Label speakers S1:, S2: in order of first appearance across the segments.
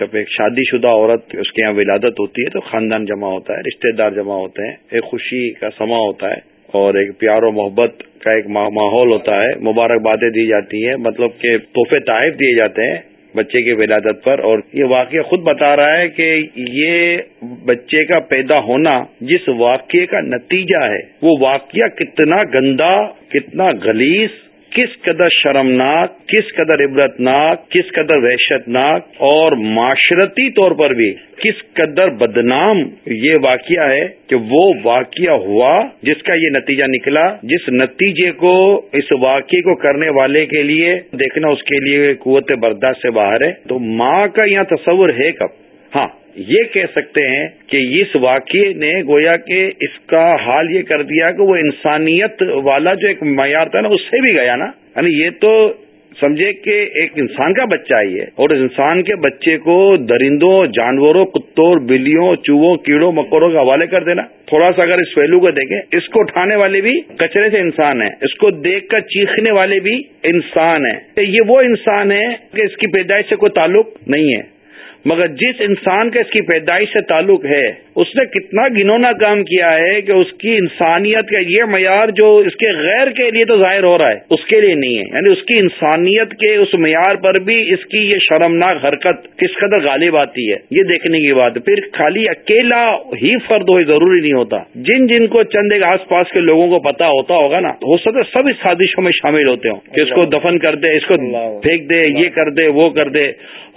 S1: جب ایک شادی شدہ عورت اس کے یہاں ولادت ہوتی ہے تو خاندان جمع ہوتا ہے، رشتہ دار جمع ہوتے ہیں، ایک خوشی کا سما ہوتا ہے اور ایک پیار و محبت کا ایک ماحول ہوتا ہے۔ مبارکبادیں دی جاتی ہیں مطلب کہ تحفے تحائف دیے جاتے ہیں بچے کی ولادت پر اور یہ واقعہ خود بتا رہا ہے کہ یہ بچے کا پیدا ہونا جس واقعے کا نتیجہ ہے، وہ واقعہ کتنا گندا، کتنا گلیس کس قدر شرمناک، کس قدر عبرتناک، کس قدر وحشت ناک اور معاشرتی طور پر بھی کس قدر بدنام یہ واقعہ ہے کہ وہ واقعہ ہوا جس کا یہ نتیجہ نکلا، جس نتیجے کو، اس واقعے کو کرنے والے کے لیے دیکھنا اس کے لیے قوت برداشت سے باہر ہے۔ تو ماں کا یہاں تصور ہے کب؟ ہاں یہ کہہ سکتے ہیں کہ اس واقعے نے گویا کہ اس کا حال یہ کر دیا کہ وہ انسانیت والا جو ایک معیار تھا نا، اس سے بھی گیا نا۔ یعنی یہ تو سمجھے کہ ایک انسان کا بچہ ہی ہے۔ اور انسان کے بچے کو درندوں، جانوروں، کتوں، بلیوں، چوہوں، کیڑوں مکوڑوں کے حوالے کر دینا۔ تھوڑا سا اگر اس پہلو کو دیکھیں، اس کو اٹھانے والے بھی کچرے سے انسان ہیں۔ اس کو دیکھ کر چیخنے والے بھی انسان ہیں۔ یہ وہ انسان ہے کہ اس کی پیدائش سے کوئی تعلق نہیں ہے۔ مگر جس انسان کا اس کی پیدائش سے تعلق ہے اس نے کتنا گنونا کام کیا ہے کہ اس کی انسانیت کا یہ معیار جو اس کے غیر کے لیے تو ظاہر ہو رہا ہے اس کے لیے نہیں ہے۔ یعنی اس کی انسانیت کے اس معیار پر بھی اس کی یہ شرمناک حرکت کس قدر غالب آتی ہے۔ یہ دیکھنے کی بات پھر خالی اکیلا ہی فرد ہو ضروری نہیں ہوتا۔ جن جن کو چند ایک آس پاس کے لوگوں کو پتا ہوتا ہوگا نا ہو سکتا سب اس سازشوں میں شامل ہوتے ہوں کہ اس کو دفن کر دے اس کو پھینک دے یہ کر دے وہ کر دے۔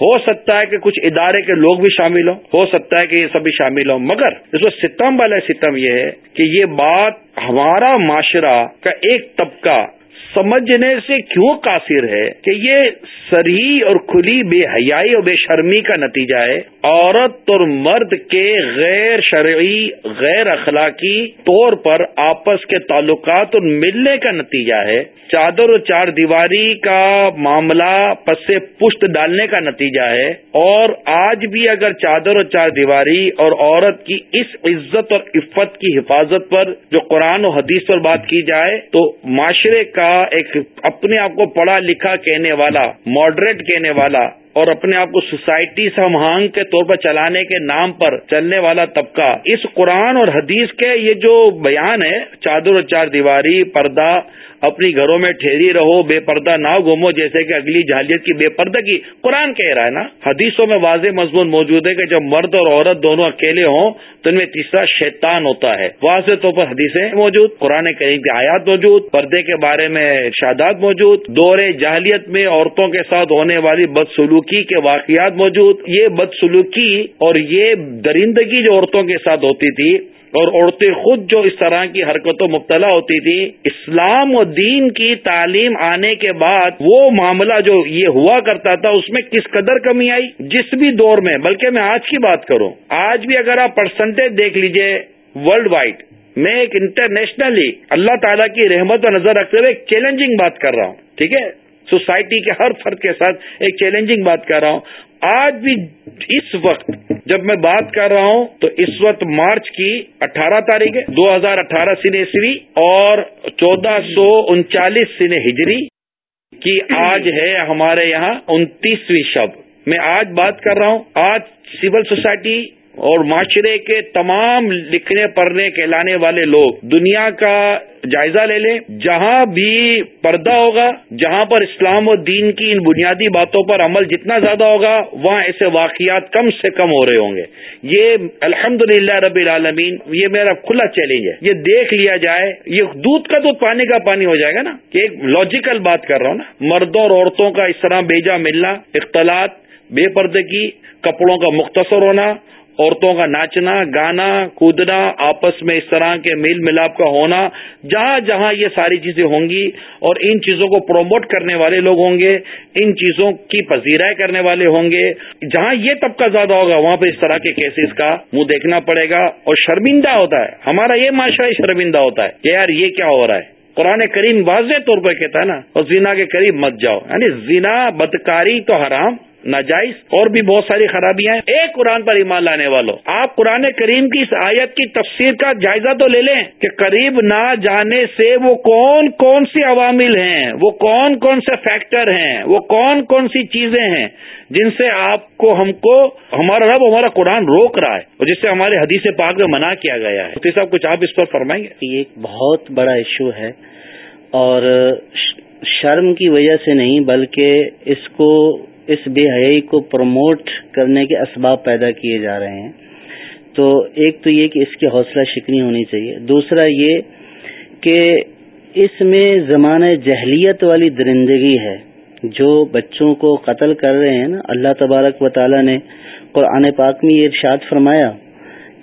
S1: ہو سکتا ہے کہ کچھ ادارے کے لوگ بھی شامل ہوں، ہو سکتا ہے کہ یہ سب بھی شامل ہوں، مگر اس میں ستم والا ستم یہ ہے کہ یہ بات ہمارا معاشرہ کا ایک طبقہ سمجھنے سے کیوں قاصر ہے کہ یہ سری اور کھلی بے حیائی اور بے شرمی کا نتیجہ ہے؟ عورت اور مرد کے غیر شرعی، غیر اخلاقی طور پر آپس کے تعلقات اور ملنے کا نتیجہ ہے۔ چادر و چار دیواری کا معاملہ پس پشت ڈالنے کا نتیجہ ہے۔ اور آج بھی اگر چادر و چار دیواری اور عورت کی اس عزت اور عفت کی حفاظت پر جو قرآن و حدیث پر بات کی جائے تو معاشرے کا ایک اپنے آپ کو پڑھا لکھا کہنے والا ماڈریٹ کہنے والا، اور اپنے آپ کو سوسائٹی سمہانگ کے طور پر چلانے کے نام پر چلنے والا طبقہ۔ اس قرآن اور حدیث کے یہ جو بیان ہے، چادر اور چار دیواری، پردہ اپنی گھروں میں ٹھہری رہو، بے پردہ نہ گھومو، جیسے کہ اگلی جہلیت کی بے پردہ کی قرآن کہہ رہا ہے نا۔ حدیثوں میں واضح مضمون موجود ہے کہ جب مرد اور عورت دونوں اکیلے ہوں تو ان میں تیسرا شیطان ہوتا ہے۔ واضح طور پر حدیثیں موجود، قرآن کریم کی آیات موجود، پردے کے بارے میں ارشادات موجود، دور جہلیت میں عورتوں کے ساتھ ہونے والی بدسلوکی کے واقعات موجود۔ یہ بدسلوکی اور یہ درندگی جو عورتوں کے ساتھ ہوتی تھی اور عورتیں خود جو اس طرح کی حرکتوں مبتلا ہوتی تھی اسلام و دین کی تعلیم آنے کے بعد وہ معاملہ جو یہ ہوا کرتا تھا، اس میں کس قدر کمی آئی؟ جس بھی دور میں، بلکہ میں آج کی بات کروں، آج بھی اگر آپ پرسنٹیج دیکھ لیجیے ورلڈ وائڈ میں ایک انٹرنیشنلی اللہ تعالیٰ کی رحمت و نظر رکھتے ہوئے ایک چیلنجنگ بات کر رہا ہوں، ٹھیک ہے؟ سوسائٹی کے ہر فرد کے ساتھ ایک چیلنجنگ بات کر رہا ہوں۔ آج بھی اس وقت جب میں بات کر رہا ہوں تو اس وقت مارچ کی اٹھارہ تاریخ ہے، دو ہزار اٹھارہ سن عیسوی اور چودہ سو انچالیس سن ہجری کی آج ہے ہمارے یہاں انتیسویں شب۔ میں آج بات کر رہا ہوں، آج سول سوسائٹی اور معاشرے کے تمام لکھنے پڑھنے کہلانے والے لوگ دنیا کا جائزہ لے لیں۔ جہاں بھی پردہ ہوگا، جہاں پر اسلام و دین کی ان بنیادی باتوں پر عمل جتنا زیادہ ہوگا، وہاں ایسے واقعات کم سے کم ہو رہے ہوں گے۔ یہ الحمد للہ رب العالمین، یہ میرا کھلا چیلنج ہے۔ یہ دیکھ لیا جائے، یہ دودھ کا دودھ پانی کا پانی ہو جائے گا نا۔ کہ ایک لاجیکل بات کر رہا ہوں نا۔ مردوں اور عورتوں کا اس طرح بیجا ملنا، اختلاط، بے پردگی، کپڑوں کا مختصر ہونا عورتوں کا ناچنا، گانا، کودنا، آپس میں اس طرح کے میل ملاپ کا ہونا، جہاں جہاں یہ ساری چیزیں ہوں گی اور ان چیزوں کو پروموٹ کرنے والے لوگ ہوں گے، ان چیزوں کی پذیرائیں کرنے والے ہوں گے۔ جہاں یہ طبقہ زیادہ ہوگا، وہاں پہ اس طرح کے کیسز کا منہ دیکھنا پڑے گا اور شرمندہ ہوتا ہے۔ ہمارا یہ معاشرہ شرمندہ ہوتا ہے کہ یار یہ کیا ہو رہا ہے۔ قرآن کریم واضح طور پر کہتا ہے نا، اور زینا کے قریب مت جاؤ۔ یعنی زینا بدکاری تو حرام ناجائز اور بھی بہت ساری خرابیاں ہیں۔ ایک قرآن پر ایمان لانے والوں، آپ قرآن کریم کی اس آیت کی تفسیر کا جائزہ تو لے لیں کہ قریب نہ جانے سے وہ کون کون سی عوامل ہیں، وہ کون کون سے فیکٹر ہیں، وہ کون کون سی چیزیں ہیں جن سے آپ کو ہم کو، ہمارا رب ہمارا قرآن روک رہا ہے اور جس سے ہمارے حدیث پاک میں منع کیا گیا ہے۔ تو صاحب کچھ آپ اس پر فرمائیں گے؟
S2: یہ ایک بہت بڑا ایشو ہے اور شرم کی وجہ سے نہیں، بلکہ اس کو اس بے حیائی کو پروموٹ کرنے کے اسباب پیدا کیے جا رہے ہیں۔ تو ایک تو یہ کہ اس کی حوصلہ شکنی ہونی چاہیے۔ دوسرا یہ کہ اس میں زمانہ جہلیت والی درندگی ہے۔ جو بچوں کو قتل کر رہے ہیں نا، اللہ تبارک و تعالی نے قرآن پاک میں یہ ارشاد فرمایا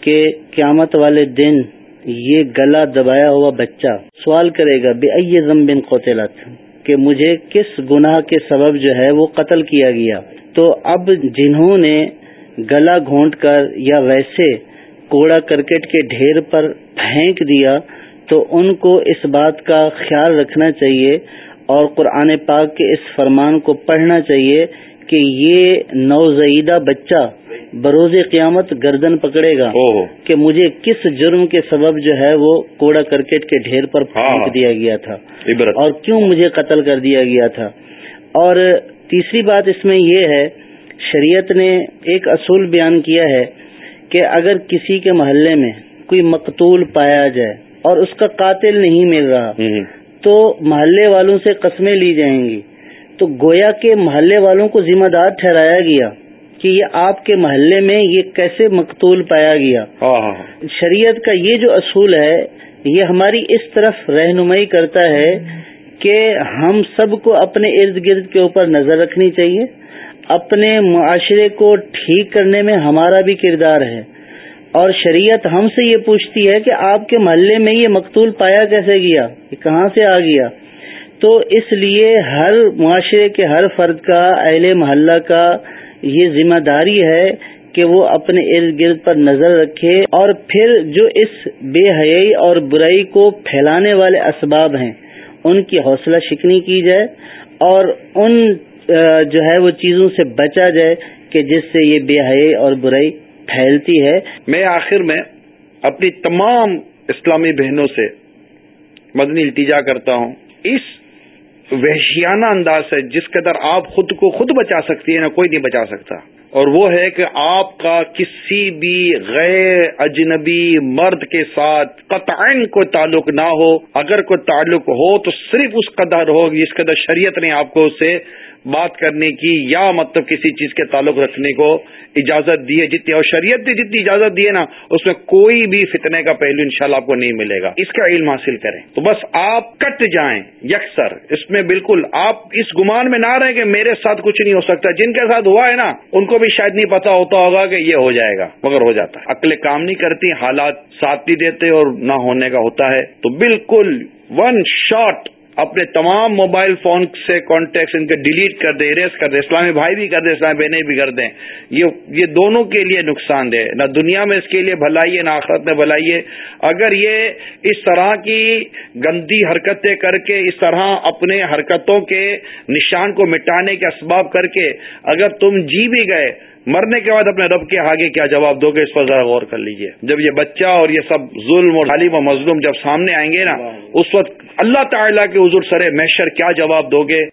S2: کہ قیامت والے دن یہ گلا دبایا ہوا بچہ سوال کرے گا، بے ائی بن قوتلت کہ مجھے کس گناہ کے سبب جو ہے وہ قتل کیا گیا۔ تو اب جنہوں نے گلا گھونٹ کر یا ویسے کوڑا کرکٹ کے ڈھیر پر پھینک دیا، تو ان کو اس بات کا خیال رکھنا چاہیے اور قرآن پاک کے اس فرمان کو پڑھنا چاہیے کہ یہ نوزیدہ بچہ بروز قیامت گردن پکڑے گا کہ مجھے کس جرم کے سبب جو ہے وہ کوڑا کرکٹ کے ڈھیر پر پھینک ہاں۔ دیا گیا تھا۔ اور کیوں مجھے قتل کر دیا گیا تھا؟ اور تیسری بات اس میں یہ ہے شریعت نے ایک اصول بیان کیا ہے کہ اگر کسی کے محلے میں کوئی مقتول پایا جائے اور اس کا قاتل نہیں مل رہا تو محلے والوں سے قسمیں لی جائیں گی۔ تو گویا کے محلے والوں کو ذمہ دار ٹھہرایا گیا کہ یہ آپ کے محلے میں یہ کیسے مقتول پایا گیا۔ ہاں، ہاں، ہاں۔ شریعت کا یہ جو اصول ہے یہ ہماری اس طرف رہنمائی کرتا ہے کہ ہم سب کو اپنے ارد گرد کے اوپر نظر رکھنی چاہیے۔ اپنے معاشرے کو ٹھیک کرنے میں ہمارا بھی کردار ہے۔ اور شریعت ہم سے یہ پوچھتی ہے کہ آپ کے محلے میں یہ مقتول پایا کیسے گیا؟ یہ کہاں سے آ گیا؟ تو اس لیے ہر معاشرے کے ہر فرد کا، اہل محلہ کا یہ ذمہ داری ہے کہ وہ اپنے ارد گرد پر نظر رکھے اور پھر جو اس بے حیائی اور برائی کو پھیلانے والے اسباب ہیں، ان کی حوصلہ شکنی کی جائے اور ان جو ہے وہ چیزوں سے بچا جائے کہ جس سے یہ بے حیائی اور برائی پھیلتی ہے۔
S1: میں آخر میں اپنی تمام اسلامی بہنوں سے مدنی التجا کرتا ہوں۔ اس وحشیانہ انداز ہے، جس قدر آپ خود کو خود بچا سکتی ہیں، نہ کوئی نہیں بچا سکتا۔ اور وہ ہے کہ آپ کا کسی بھی غیر اجنبی مرد کے ساتھ قطعین کوئی تعلق نہ ہو۔ اگر کوئی تعلق ہو تو صرف اس قدر ہو جس قدر شریعت نے آپ کو اسے بات کرنے کی یا مطلب کسی چیز کے تعلق رکھنے کو اجازت دی ہے جتنی اور شریعت نے جتنی اجازت دی ہے نا، اس میں کوئی بھی فتنے کا پہلو انشاءاللہ آپ کو نہیں ملے گا۔ اس کا علم حاصل کریں۔ تو بس آپ کٹ جائیں، یکسر۔ اس میں بالکل آپ اس گمان میں نہ رہیں کہ میرے ساتھ کچھ نہیں ہو سکتا۔ جن کے ساتھ ہوا ہے نا، ان کو بھی شاید نہیں پتا ہوتا ہوگا کہ یہ ہو جائے گا، مگر ہو جاتا ہے۔ عقل کام نہیں کرتی، حالات ساتھ نہیں دیتے اور نہ ہونے کا ہوتا ہے۔ تو بالکل ون شاٹ اپنے تمام موبائل فون سے کانٹیکٹ ان کے ڈیلیٹ کر دیں اریز کر دیں، اسلامی بھائی بھی کر دیں، اسلامی بہنیں بھی کر دیں۔ یہ یہ دونوں کے لیے نقصان دہ نہ دنیا میں اس کے لیے بھلائی ہے، نہ آخرت میں بھلائی ہے۔ اگر یہ اس طرح کی گندی حرکتیں کر کے، اس طرح اپنے حرکتوں کے نشان کو مٹانے کے اسباب کر کے اگر تم جی بھی گئے مرنے کے بعد اپنے رب کے آگے کیا جواب دو گے اس پر ذرا غور کر لیجیے۔ جب یہ بچہ اور یہ سب ظلم اور حالم و مظلوم جب سامنے آئیں گے نا اس وقت اللہ تعالیٰ کے حضور سرے محشر کیا جواب دو گے؟